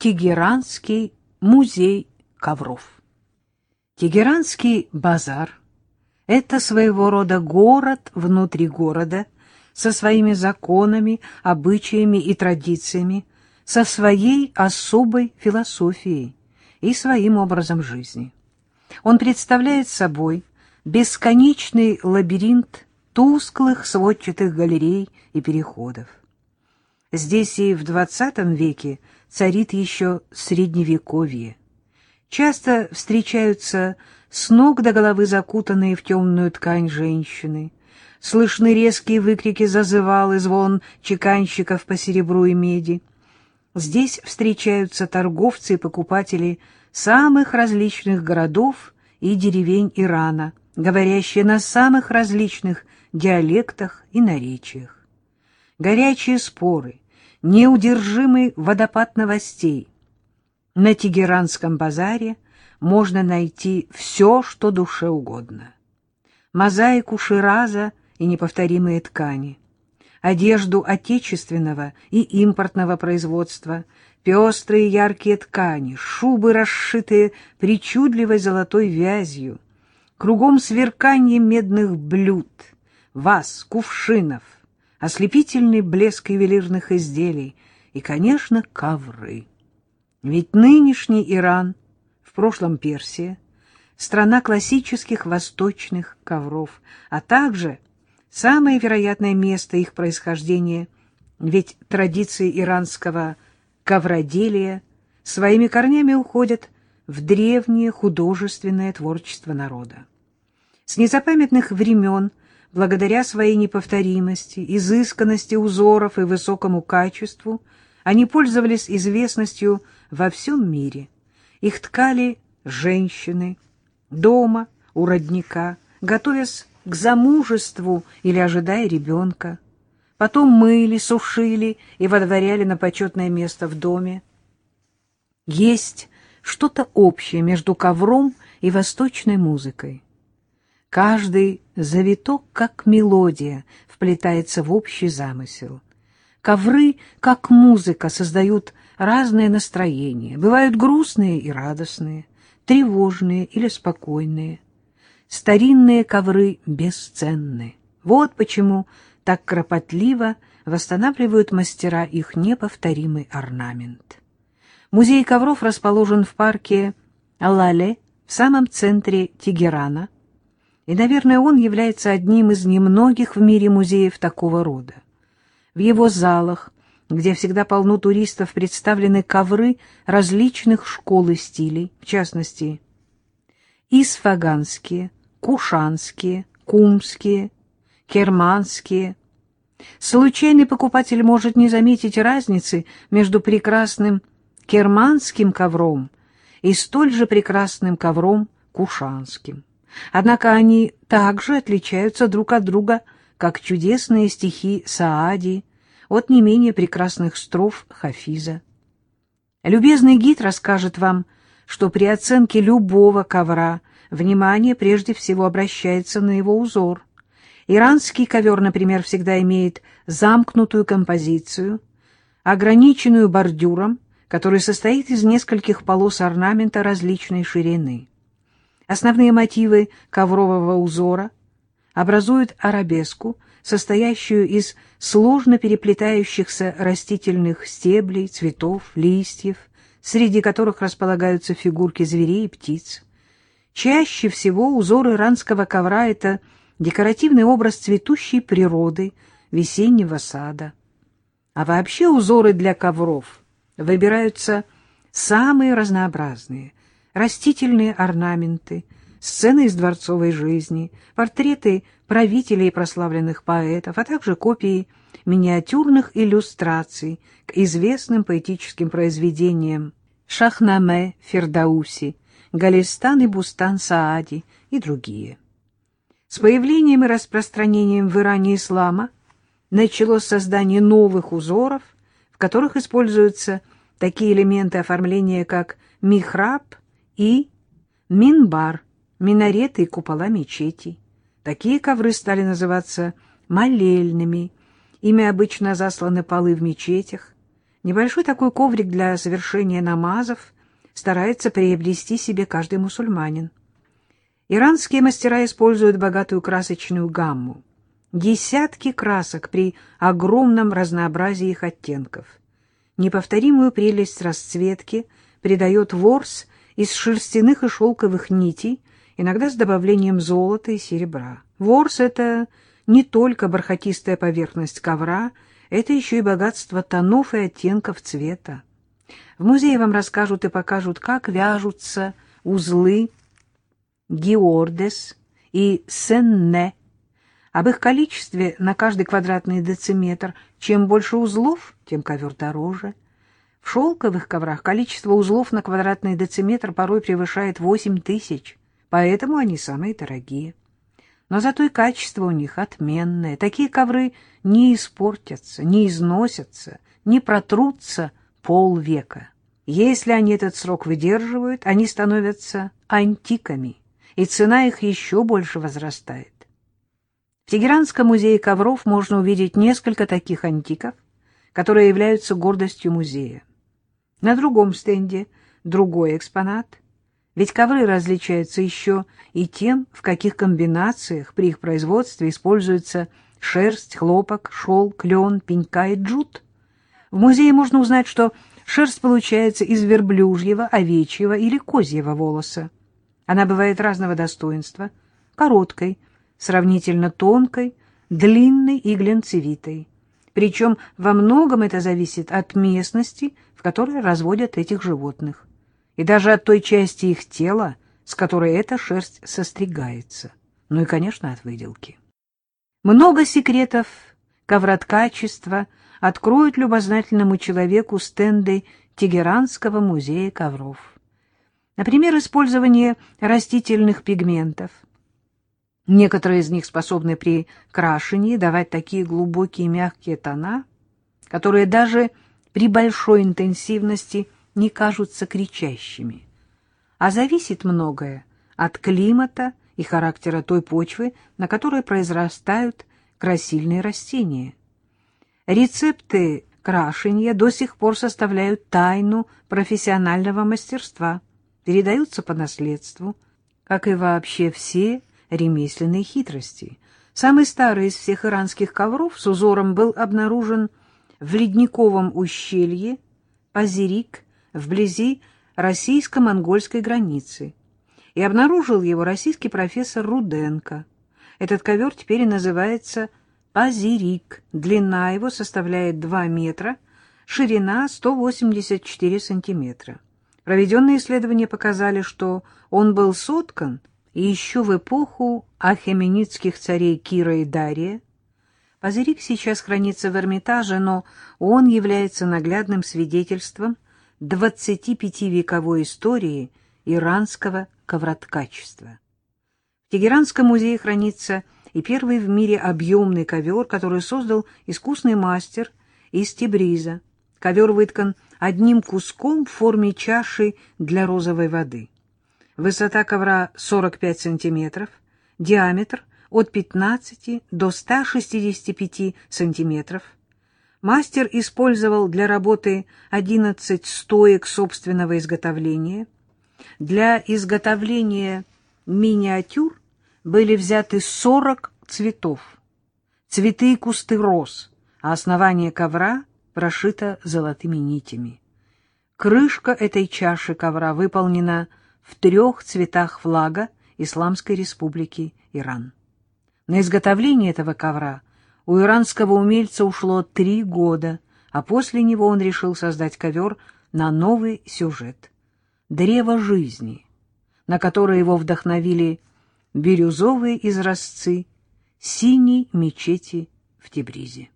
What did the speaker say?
Тегеранский музей ковров. Тегеранский базар — это своего рода город внутри города со своими законами, обычаями и традициями, со своей особой философией и своим образом жизни. Он представляет собой бесконечный лабиринт тусклых сводчатых галерей и переходов. Здесь и в XX веке царит еще средневековье. Часто встречаются с ног до головы закутанные в темную ткань женщины. Слышны резкие выкрики зазывал и звон чеканщиков по серебру и меди. Здесь встречаются торговцы и покупатели самых различных городов и деревень Ирана, говорящие на самых различных диалектах и наречиях. Горячие споры, неудержимый водопад новостей. На Тегеранском базаре можно найти все, что душе угодно. Мозаику Шираза и неповторимые ткани, одежду отечественного и импортного производства, пестрые яркие ткани, шубы, расшитые причудливой золотой вязью, кругом сверканье медных блюд, ваз, кувшинов, ослепительный блеск ювелирных изделий и, конечно, ковры. Ведь нынешний Иран, в прошлом Персия, страна классических восточных ковров, а также самое вероятное место их происхождения, ведь традиции иранского ковроделия своими корнями уходят в древнее художественное творчество народа. С незапамятных времен – благодаря своей неповторимости, изысканности узоров и высокому качеству, они пользовались известностью во всем мире. Их ткали женщины, дома, у родника, готовясь к замужеству или ожидая ребенка. Потом мыли, сушили и водворяли на почетное место в доме. Есть что-то общее между ковром и восточной музыкой. Каждый завиток, как мелодия, вплетается в общий замысел. Ковры, как музыка, создают разные настроения, бывают грустные и радостные, тревожные или спокойные. Старинные ковры бесценны. Вот почему так кропотливо восстанавливают мастера их неповторимый орнамент. Музей ковров расположен в парке Алале в самом центре Тегерана – и, наверное, он является одним из немногих в мире музеев такого рода. В его залах, где всегда полно туристов, представлены ковры различных школ и стилей, в частности, исфаганские, кушанские, кумские, керманские. Случайный покупатель может не заметить разницы между прекрасным керманским ковром и столь же прекрасным ковром кушанским. Однако они также отличаются друг от друга, как чудесные стихи Саади от не менее прекрасных строф Хафиза. Любезный гид расскажет вам, что при оценке любого ковра внимание прежде всего обращается на его узор. Иранский ковер, например, всегда имеет замкнутую композицию, ограниченную бордюром, который состоит из нескольких полос орнамента различной ширины. Основные мотивы коврового узора образуют арабеску, состоящую из сложно переплетающихся растительных стеблей, цветов, листьев, среди которых располагаются фигурки зверей и птиц. Чаще всего узор иранского ковра — это декоративный образ цветущей природы, весеннего сада. А вообще узоры для ковров выбираются самые разнообразные, растительные орнаменты, сцены из дворцовой жизни, портреты правителей и прославленных поэтов, а также копии миниатюрных иллюстраций к известным поэтическим произведениям Шахнаме Фердауси, Галистан и Бустан Саади и другие. С появлением и распространением в Иране ислама началось создание новых узоров, в которых используются такие элементы оформления, как михраб и минбар, минареты и купола мечетей. Такие ковры стали называться молельными, ими обычно засланы полы в мечетях. Небольшой такой коврик для совершения намазов старается приобрести себе каждый мусульманин. Иранские мастера используют богатую красочную гамму. Десятки красок при огромном разнообразии их оттенков. Неповторимую прелесть расцветки придает ворс из шерстяных и шелковых нитей, иногда с добавлением золота и серебра. Ворс — это не только бархатистая поверхность ковра, это еще и богатство тонов и оттенков цвета. В музее вам расскажут и покажут, как вяжутся узлы геордес и сенне, об их количестве на каждый квадратный дециметр. Чем больше узлов, тем ковер дороже. В шелковых коврах количество узлов на квадратный дециметр порой превышает 8 тысяч, поэтому они самые дорогие. Но зато и качество у них отменное. Такие ковры не испортятся, не износятся, не протрутся полвека. Если они этот срок выдерживают, они становятся антиками, и цена их еще больше возрастает. В Тегеранском музее ковров можно увидеть несколько таких антиков, которые являются гордостью музея. На другом стенде другой экспонат, ведь ковры различаются еще и тем, в каких комбинациях при их производстве используется шерсть, хлопок, шелк, лен, пенька и джут. В музее можно узнать, что шерсть получается из верблюжьего, овечьего или козьего волоса. Она бывает разного достоинства, короткой, сравнительно тонкой, длинной и глянцевитой. Причем во многом это зависит от местности, в которой разводят этих животных, и даже от той части их тела, с которой эта шерсть состригается, ну и, конечно, от выделки. Много секретов ковроткачества откроют любознательному человеку стенды Тегеранского музея ковров. Например, использование растительных пигментов – Некоторые из них способны при крашении давать такие глубокие мягкие тона, которые даже при большой интенсивности не кажутся кричащими. А зависит многое от климата и характера той почвы, на которой произрастают красильные растения. Рецепты крашения до сих пор составляют тайну профессионального мастерства, передаются по наследству, как и вообще все ремесленной хитрости. Самый старый из всех иранских ковров с узором был обнаружен в ледниковом ущелье Пазирик вблизи российско-монгольской границы. И обнаружил его российский профессор Руденко. Этот ковер теперь и называется Пазирик. Длина его составляет 2 метра, ширина 184 сантиметра. Проведенные исследования показали, что он был соткан еще в эпоху ахеменидских царей Кира и Дария. Позырик сейчас хранится в Эрмитаже, но он является наглядным свидетельством 25-вековой истории иранского ковроткачества. В Тегеранском музее хранится и первый в мире объемный ковер, который создал искусный мастер из Тебриза. Ковер выткан одним куском в форме чаши для розовой воды. Высота ковра 45 сантиметров, диаметр от 15 до 165 сантиметров. Мастер использовал для работы 11 стоек собственного изготовления. Для изготовления миниатюр были взяты 40 цветов. Цветы и кусты роз, а основание ковра прошито золотыми нитями. Крышка этой чаши ковра выполнена в трех цветах флага Исламской Республики Иран. На изготовление этого ковра у иранского умельца ушло три года, а после него он решил создать ковер на новый сюжет — «Древо жизни», на которое его вдохновили бирюзовые изразцы синей мечети в Тебризе.